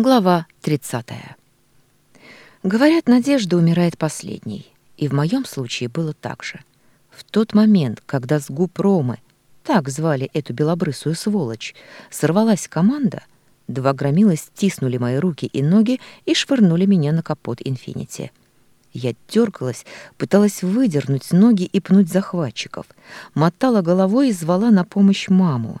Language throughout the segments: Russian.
Глава 30. Говорят, надежда умирает последней. И в моем случае было так же. В тот момент, когда с губ Ромы, так звали эту белобрысую сволочь, сорвалась команда, два громила стиснули мои руки и ноги и швырнули меня на капот «Инфинити». Я дергалась, пыталась выдернуть ноги и пнуть захватчиков, мотала головой и звала на помощь маму.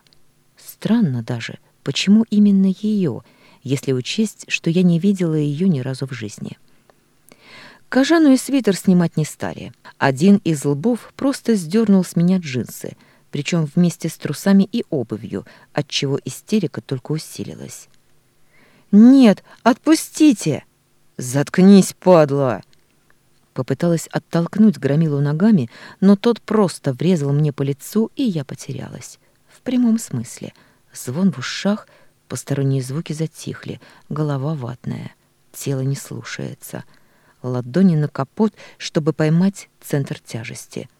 Странно даже, почему именно ее — если учесть, что я не видела ее ни разу в жизни. Кожану и свитер снимать не стали. Один из лбов просто сдернул с меня джинсы, причем вместе с трусами и обувью, отчего истерика только усилилась. «Нет, отпустите!» «Заткнись, падла!» Попыталась оттолкнуть громилу ногами, но тот просто врезал мне по лицу, и я потерялась. В прямом смысле. Звон в ушах, Посторонние звуки затихли, голова ватная, тело не слушается. Ладони на капот, чтобы поймать центр тяжести.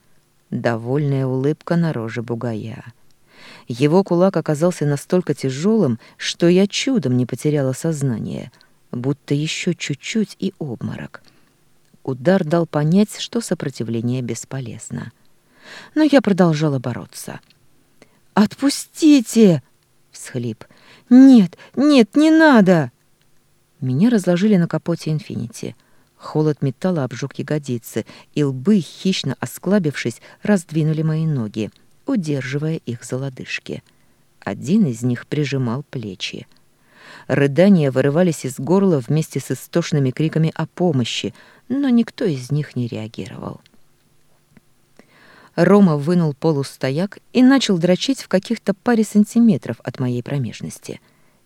Довольная улыбка на роже бугая. Его кулак оказался настолько тяжелым, что я чудом не потеряла сознание, будто еще чуть-чуть и обморок. Удар дал понять, что сопротивление бесполезно. Но я продолжала бороться. «Отпустите!» — всхлип — «Нет, нет, не надо!» Меня разложили на капоте «Инфинити». Холод металла обжег ягодицы, и лбы, хищно осклабившись, раздвинули мои ноги, удерживая их за лодыжки. Один из них прижимал плечи. Рыдания вырывались из горла вместе с истошными криками о помощи, но никто из них не реагировал. Рома вынул полустояк и начал дрочить в каких-то паре сантиметров от моей промежности.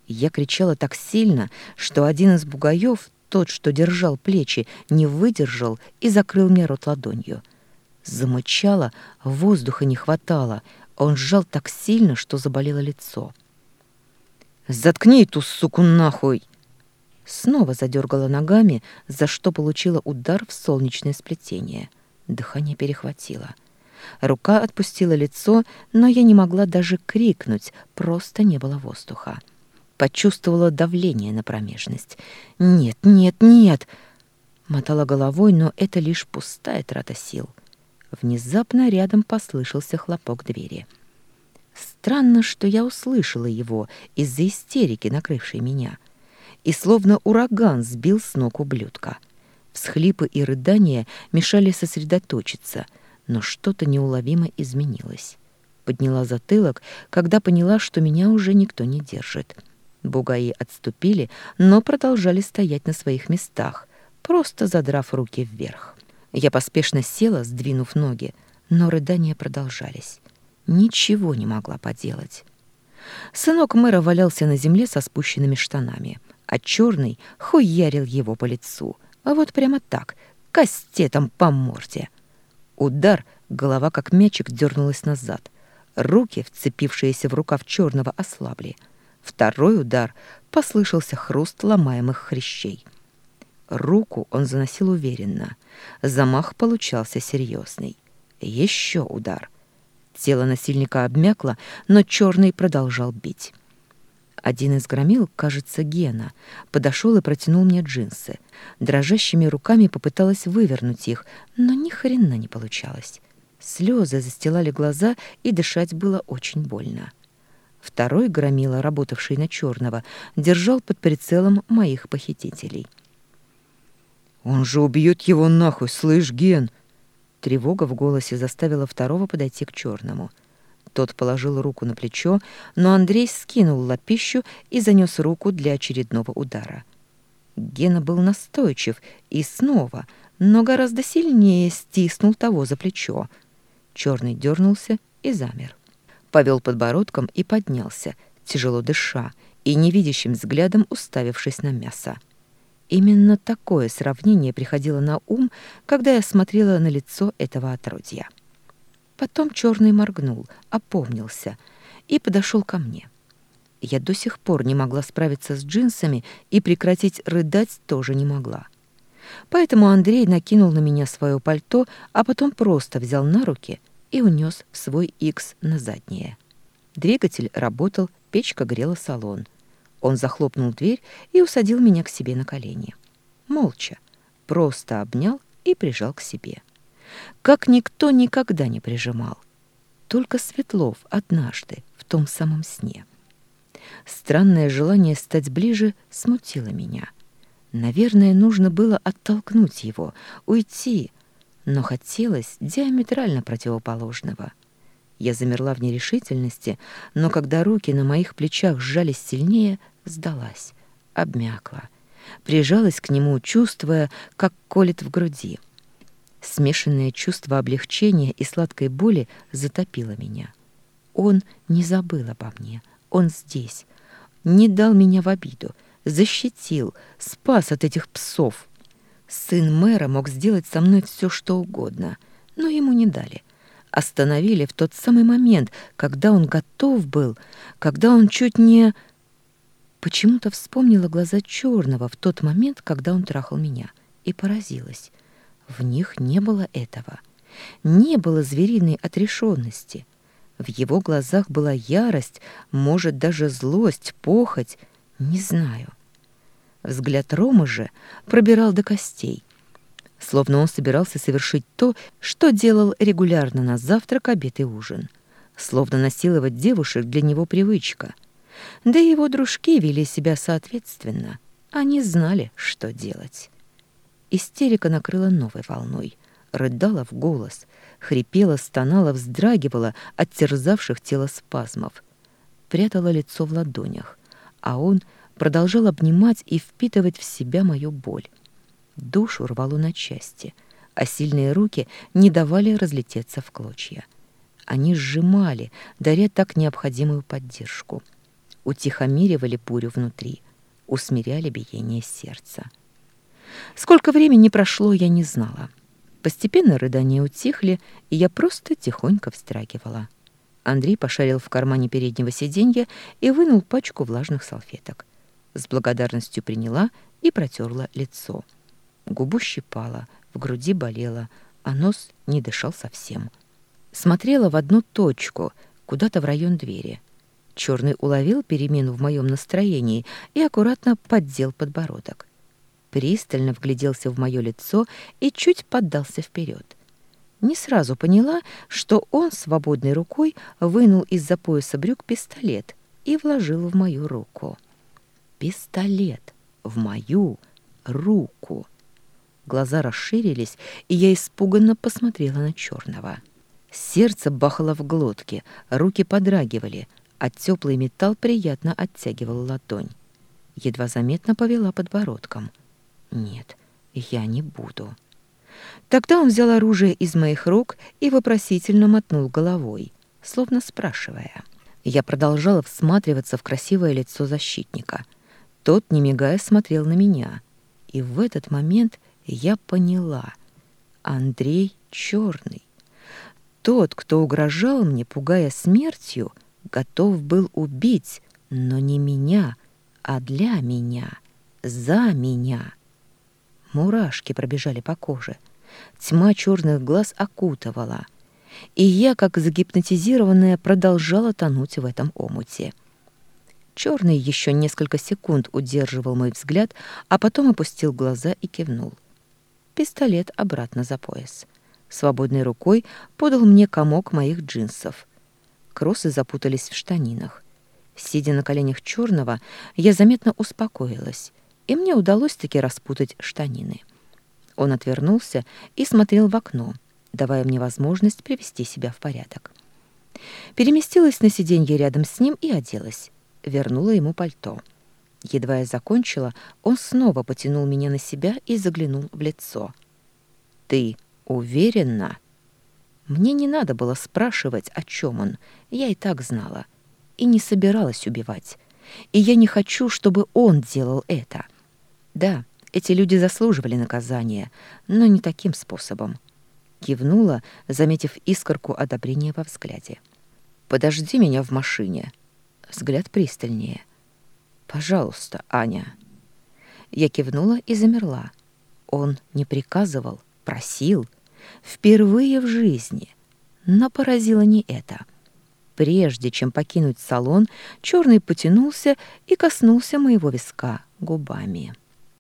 Я кричала так сильно, что один из бугаев, тот, что держал плечи, не выдержал и закрыл мне рот ладонью. Замычала, воздуха не хватало, он сжал так сильно, что заболело лицо. «Заткни эту суку нахуй!» Снова задергала ногами, за что получила удар в солнечное сплетение. Дыхание перехватило. Рука отпустила лицо, но я не могла даже крикнуть, просто не было воздуха. Почувствовала давление на промежность. «Нет, нет, нет!» Мотала головой, но это лишь пустая трата сил. Внезапно рядом послышался хлопок двери. Странно, что я услышала его из-за истерики, накрывшей меня. И словно ураган сбил с ног ублюдка. Всхлипы и рыдания мешали сосредоточиться — но что-то неуловимо изменилось. Подняла затылок, когда поняла, что меня уже никто не держит. Бугаи отступили, но продолжали стоять на своих местах, просто задрав руки вверх. Я поспешно села, сдвинув ноги, но рыдания продолжались. Ничего не могла поделать. Сынок мэра валялся на земле со спущенными штанами, а черный хуярил его по лицу, а вот прямо так, кастетом по морде — Удар, голова как мячик дернулась назад. Руки, вцепившиеся в рукав черного, ослабли. Второй удар послышался хруст ломаемых хрящей. Руку он заносил уверенно. Замах получался серьезный. Еще удар. Тело насильника обмякло, но черный продолжал бить. Один из громил, кажется, Гена, подошел и протянул мне джинсы. Дрожащими руками попыталась вывернуть их, но ни хрена не получалось. Слезы застилали глаза, и дышать было очень больно. Второй громила, работавший на черного, держал под прицелом моих похитителей. «Он же убьет его нахуй, слышь, Ген!» Тревога в голосе заставила второго подойти к черному — тот положил руку на плечо, но Андрей скинул лапищу и занес руку для очередного удара. Гена был настойчив и снова, но гораздо сильнее стиснул того за плечо. Черный дернулся и замер. Повел подбородком и поднялся, тяжело дыша и невидящим взглядом уставившись на мясо. Именно такое сравнение приходило на ум, когда я смотрела на лицо этого отродья. Потом черный моргнул, опомнился и подошел ко мне. Я до сих пор не могла справиться с джинсами и прекратить рыдать тоже не могла. Поэтому Андрей накинул на меня свое пальто, а потом просто взял на руки и унес свой Икс на заднее. Двигатель работал, печка грела салон. Он захлопнул дверь и усадил меня к себе на колени. Молча, просто обнял и прижал к себе. Как никто никогда не прижимал. Только Светлов однажды в том самом сне. Странное желание стать ближе смутило меня. Наверное, нужно было оттолкнуть его, уйти, но хотелось диаметрально противоположного — я замерла в нерешительности, но когда руки на моих плечах сжались сильнее, сдалась, обмякла, прижалась к нему, чувствуя, как колет в груди. Смешанное чувство облегчения и сладкой боли затопило меня. Он не забыл обо мне, он здесь, не дал меня в обиду, защитил, спас от этих псов. Сын мэра мог сделать со мной все, что угодно, но ему не дали — остановили в тот самый момент, когда он готов был, когда он чуть не... Почему-то вспомнила глаза черного в тот момент, когда он трахал меня, и поразилась. В них не было этого. Не было звериной отрешенности. В его глазах была ярость, может, даже злость, похоть, не знаю. Взгляд Ромы же пробирал до костей словно он собирался совершить то, что делал регулярно на завтрак, обед и ужин. Словно насиловать девушек для него привычка. Да и его дружки вели себя соответственно. Они знали, что делать. Истерика накрыла новой волной. Рыдала в голос, хрипела, стонала, вздрагивала от терзавших тело спазмов. Прятала лицо в ладонях, а он продолжал обнимать и впитывать в себя мою боль. Душу рвало на части, а сильные руки не давали разлететься в клочья. Они сжимали, даря так необходимую поддержку. Утихомиривали бурю внутри, усмиряли биение сердца. Сколько времени прошло, я не знала. Постепенно рыдания утихли, и я просто тихонько встрагивала. Андрей пошарил в кармане переднего сиденья и вынул пачку влажных салфеток. С благодарностью приняла и протерла лицо. Губу щипала, в груди болело, а нос не дышал совсем. Смотрела в одну точку, куда-то в район двери. Черный уловил перемену в моем настроении и аккуратно поддел подбородок. Пристально вгляделся в мое лицо и чуть поддался вперед. Не сразу поняла, что он свободной рукой вынул из-за пояса брюк пистолет и вложил в мою руку. Пистолет в мою руку. Глаза расширились, и я испуганно посмотрела на черного. Сердце бахало в глотке, руки подрагивали, а теплый металл приятно оттягивал ладонь. Едва заметно повела подбородком. «Нет, я не буду». Тогда он взял оружие из моих рук и вопросительно мотнул головой, словно спрашивая. Я продолжала всматриваться в красивое лицо защитника. Тот, не мигая, смотрел на меня. И в этот момент я поняла. Андрей черный. Тот, кто угрожал мне, пугая смертью, готов был убить, но не меня, а для меня, за меня. Мурашки пробежали по коже. Тьма черных глаз окутывала. И я, как загипнотизированная, продолжала тонуть в этом омуте. Черный еще несколько секунд удерживал мой взгляд, а потом опустил глаза и кивнул пистолет обратно за пояс. Свободной рукой подал мне комок моих джинсов. Кроссы запутались в штанинах. Сидя на коленях черного, я заметно успокоилась, и мне удалось таки распутать штанины. Он отвернулся и смотрел в окно, давая мне возможность привести себя в порядок. Переместилась на сиденье рядом с ним и оделась. Вернула ему пальто. Едва я закончила, он снова потянул меня на себя и заглянул в лицо. «Ты уверена?» Мне не надо было спрашивать, о чем он, я и так знала. И не собиралась убивать. И я не хочу, чтобы он делал это. Да, эти люди заслуживали наказания, но не таким способом. Кивнула, заметив искорку одобрения во взгляде. «Подожди меня в машине». Взгляд пристальнее — Пожалуйста, Аня. Я кивнула и замерла. Он не приказывал, просил. Впервые в жизни. Но поразило не это. прежде чем покинуть салон, черный потянулся и коснулся моего виска губами.